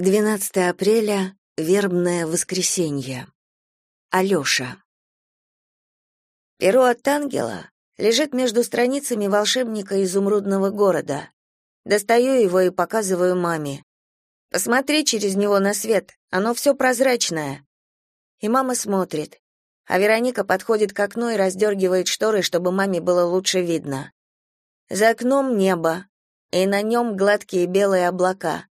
12 апреля, вербное воскресенье. Алёша. Перо от ангела лежит между страницами волшебника изумрудного города. Достаю его и показываю маме. Посмотри через него на свет, оно все прозрачное. И мама смотрит. А Вероника подходит к окну и раздергивает шторы, чтобы маме было лучше видно. За окном небо, и на нем гладкие белые облака.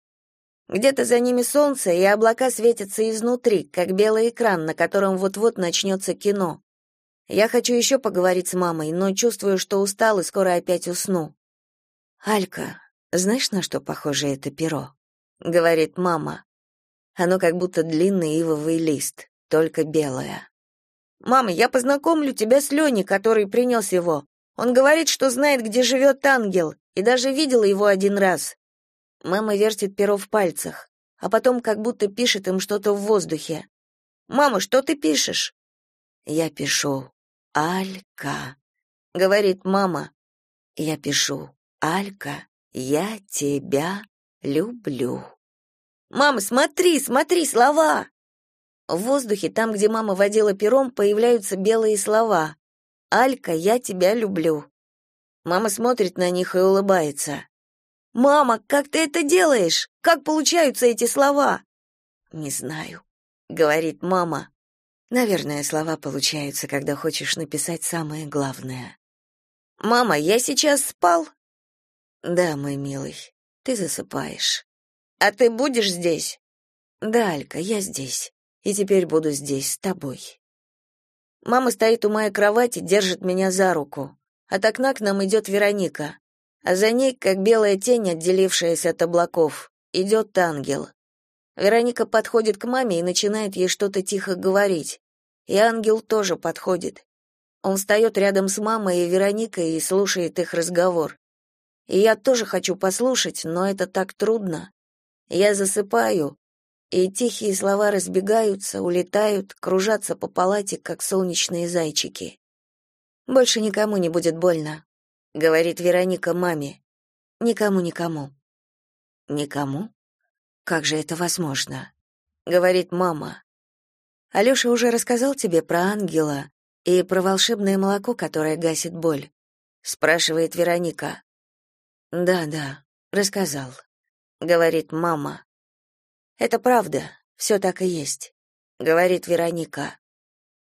Где-то за ними солнце, и облака светятся изнутри, как белый экран, на котором вот-вот начнется кино. Я хочу еще поговорить с мамой, но чувствую, что устал и скоро опять усну. «Алька, знаешь, на что похоже это перо?» — говорит мама. Оно как будто длинный ивовый лист, только белое. «Мама, я познакомлю тебя с Леней, который принес его. Он говорит, что знает, где живет ангел, и даже видел его один раз. Мама вертит перо в пальцах, а потом как будто пишет им что-то в воздухе. «Мама, что ты пишешь?» Я пишу «Алька», — говорит мама. Я пишу «Алька, я тебя люблю». «Мама, смотри, смотри, слова!» В воздухе, там, где мама водила пером, появляются белые слова. «Алька, я тебя люблю». Мама смотрит на них и улыбается. «Мама, как ты это делаешь? Как получаются эти слова?» «Не знаю», — говорит мама. «Наверное, слова получаются, когда хочешь написать самое главное». «Мама, я сейчас спал?» «Да, мой милый, ты засыпаешь». «А ты будешь здесь?» «Да, Алька, я здесь. И теперь буду здесь с тобой». Мама стоит у моей кровати, держит меня за руку. От окна к нам идет Вероника а за ней, как белая тень, отделившаяся от облаков, идет ангел. Вероника подходит к маме и начинает ей что-то тихо говорить. И ангел тоже подходит. Он встает рядом с мамой и Вероникой и слушает их разговор. И я тоже хочу послушать, но это так трудно. Я засыпаю, и тихие слова разбегаются, улетают, кружатся по палате, как солнечные зайчики. Больше никому не будет больно говорит Вероника маме. Никому, никому. Никому? Как же это возможно? говорит мама. Алёша уже рассказал тебе про ангела и про волшебное молоко, которое гасит боль, спрашивает Вероника. Да, да, рассказал, говорит мама. Это правда, все так и есть, говорит Вероника.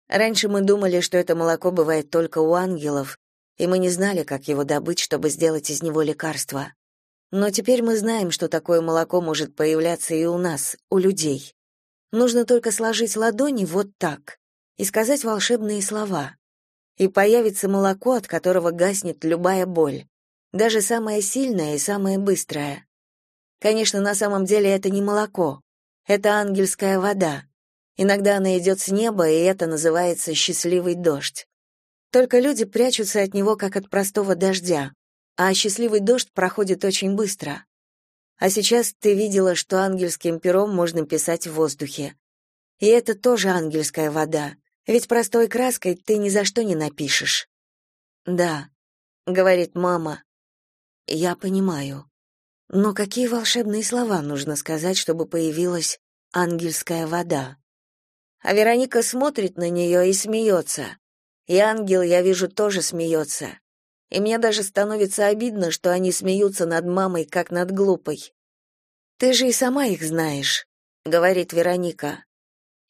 Раньше мы думали, что это молоко бывает только у ангелов, и мы не знали, как его добыть, чтобы сделать из него лекарство. Но теперь мы знаем, что такое молоко может появляться и у нас, у людей. Нужно только сложить ладони вот так и сказать волшебные слова. И появится молоко, от которого гаснет любая боль, даже самая сильная и самая быстрая. Конечно, на самом деле это не молоко, это ангельская вода. Иногда она идет с неба, и это называется счастливый дождь. Только люди прячутся от него, как от простого дождя, а счастливый дождь проходит очень быстро. А сейчас ты видела, что ангельским пером можно писать в воздухе. И это тоже ангельская вода, ведь простой краской ты ни за что не напишешь. Да, говорит мама. Я понимаю. Но какие волшебные слова нужно сказать, чтобы появилась ангельская вода? А Вероника смотрит на нее и смеется. И ангел, я вижу, тоже смеется. И мне даже становится обидно, что они смеются над мамой, как над глупой. Ты же и сама их знаешь, говорит Вероника.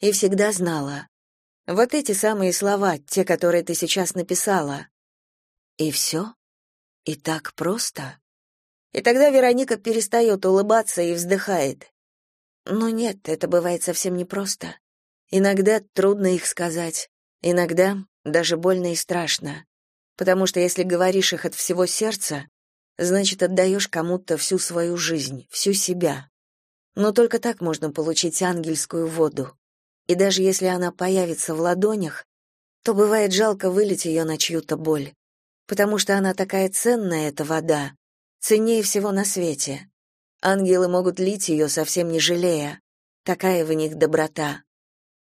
И всегда знала. Вот эти самые слова, те, которые ты сейчас написала. И все? И так просто? И тогда Вероника перестает улыбаться и вздыхает. Но нет, это бывает совсем непросто. Иногда трудно их сказать, иногда даже больно и страшно, потому что если говоришь их от всего сердца, значит, отдаешь кому-то всю свою жизнь, всю себя. Но только так можно получить ангельскую воду. И даже если она появится в ладонях, то бывает жалко вылить ее на чью-то боль, потому что она такая ценная, эта вода, ценнее всего на свете. Ангелы могут лить ее, совсем не жалея, такая в них доброта.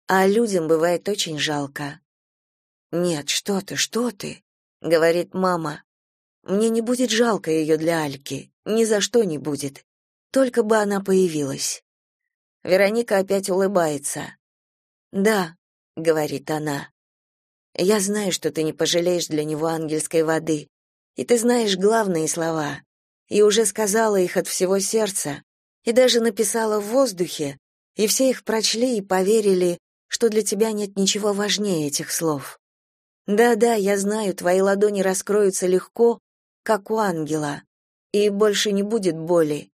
А людям бывает очень жалко. «Нет, что ты, что ты?» — говорит мама. «Мне не будет жалко ее для Альки, ни за что не будет. Только бы она появилась». Вероника опять улыбается. "Да", говорит она. "Я знаю, что ты не пожалеешь для него ангельской воды, и ты знаешь главные слова, и уже сказала их от всего сердца, и даже написала в воздухе, и все их прочли и поверили, что для тебя нет ничего важнее этих слов. Да-да, я знаю, твои ладони раскроются легко, как у ангела, и больше не будет боли.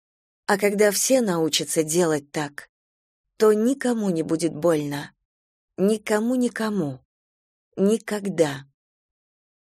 А когда все научатся делать так, то никому не будет больно. Никому-никому. Никогда.